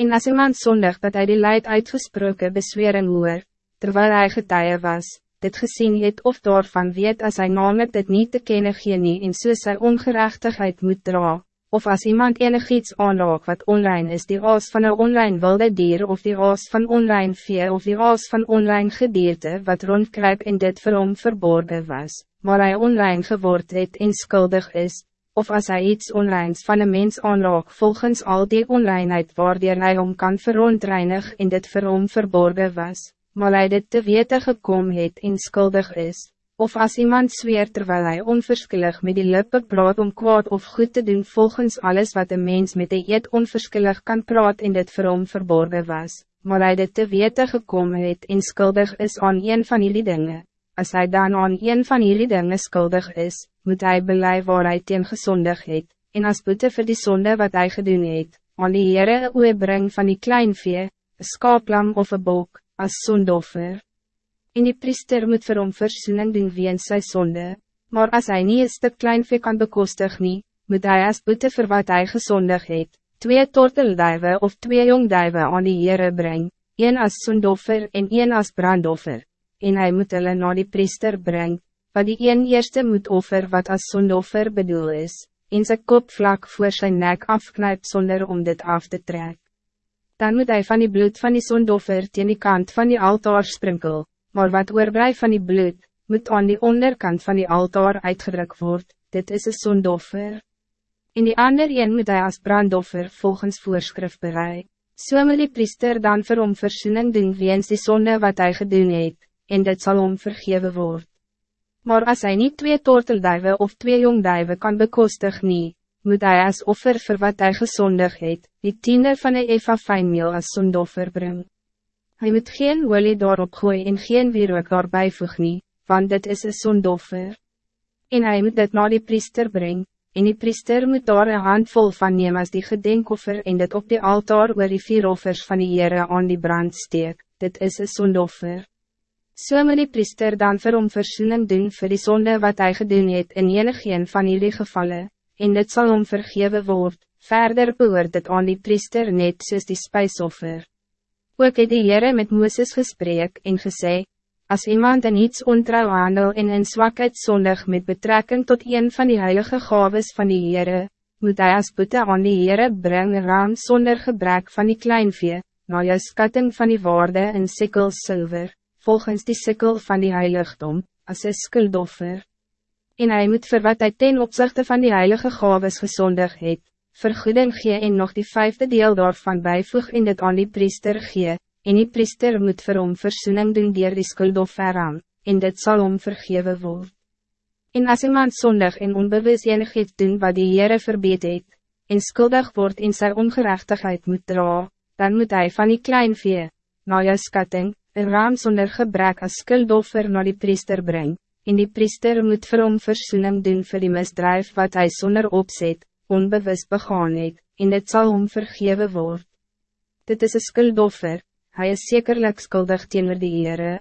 En as iemand zondig dat hij die leid uitgesproken bezwering hoor, terwijl hij getuie was, dit gezien het of daarvan weet als hij namelijk dit niet te kennen gee nie en so sy ongerechtigheid moet dra, of als iemand enig iets aanraak wat online is die aas van een online wilde dier of die aas van online vee of die aas van online gedierte wat rondkruip en dit vir hom verborgen was, maar hij online geword het en skuldig is, of als hij iets online van een mens aanraak volgens al die onlineheid waardoor hij om kan verontreinig en dit vir hom verborgen was, maar hij dit te weten gekomen het en skuldig is, of als iemand zweert terwijl hij onverschillig met die lippen praat om kwaad of goed te doen volgens alles wat een mens met die eet onverschillig kan praat en dit vir hom verborgen was, maar hij dit te weten gekomen het en skuldig is aan een van die dingen als hij dan aan een van jullie dingen schuldig is, moet hij beleid waar hij teen gezondig het, en als boete voor die zonde wat hij gedoen het, aan die Heere een breng van die kleinvee, een skaaplam of een bok, als zondoffer. En die priester moet vir hom versoening doen weens sy sonde, maar als hij niet een stuk kleinvee kan bekostig nie, moet hij als boete voor wat hij gezondig het, twee tortelduiven of twee jongduiven aan die Heere breng, een als zondoffer en een als brandoffer en hij moet hulle na die priester brengen, wat die een eerste moet offer wat als zondoffer bedoel is, en sy kop vlak voor zijn nek afknijpt zonder om dit af te trekken. Dan moet hij van die bloed van die zondoffer teen die kant van die altaar sprinkel, maar wat oorblijf van die bloed, moet aan die onderkant van die altaar uitgedrukt worden. dit is een zondoffer. In die ander een moet hij als brandoffer volgens voorschrift bereid. So moet die priester dan vir hom versoening doen weens die zonde wat hij gedoen het, en dit zal om vergeven worden. Maar als hij niet twee tortelduiven of twee jongduiven kan bekostig nie, moet hij als offer voor wat hij gezondig het, die tiende van een eva fijnmeel als zondoffer brengen. Hij moet geen olie daarop gooien en geen wierook daarbij voeg nie, want dit is een zondoffer. En hij moet dit naar die priester brengen, en die priester moet daar een handvol van neem als die gedenkoffer en dit op die altaar oor die vier offers van die Heere aan die brand steek, dit is een zondoffer. So moet die priester dan vir hom versoening doen vir die zonde wat hij gedoen het in enig een van jullie gevallen, en dit zal hom vergewe word, verder behoort het aan die priester net soos die spijsoffer. Ook het die Heere met Mooses gesprek en gesê, als iemand in iets ontrouw handel en in zwakheid zondig met betrekking tot een van die heilige gaves van die Heere, moet hij als boete aan die Heere brengen raam zonder gebrek van die kleinvee, na jou skatting van die waarde in sikkels zilver volgens die sikkel van die heiligdom, als een skuldoffer. En hij moet vir wat hy ten opzichte van die heilige gaves gezondig het, vergoeding gee en nog die vijfde deel daarvan bijvoeg in dit aan die priester gee, en die priester moet vir hom versoening doen dier die skuldoffer aan, en dit zal hom vergewe word. En as iemand zondig en onbewus enig het doen wat die Heere verbeet het, en skuldig wordt in zijn ongerechtigheid moet dra, dan moet hij van die klein vee, na jou skatting, een raam zonder gebrek als skuldoffer naar die priester brengt, en die priester moet vir hom versoening doen vir die misdrijf wat hij zonder opzet, onbewust begaan het, en dit zal hom vergewe word. Dit is een skuldoffer, hij is zekerlijk skuldig teenoor die Heere.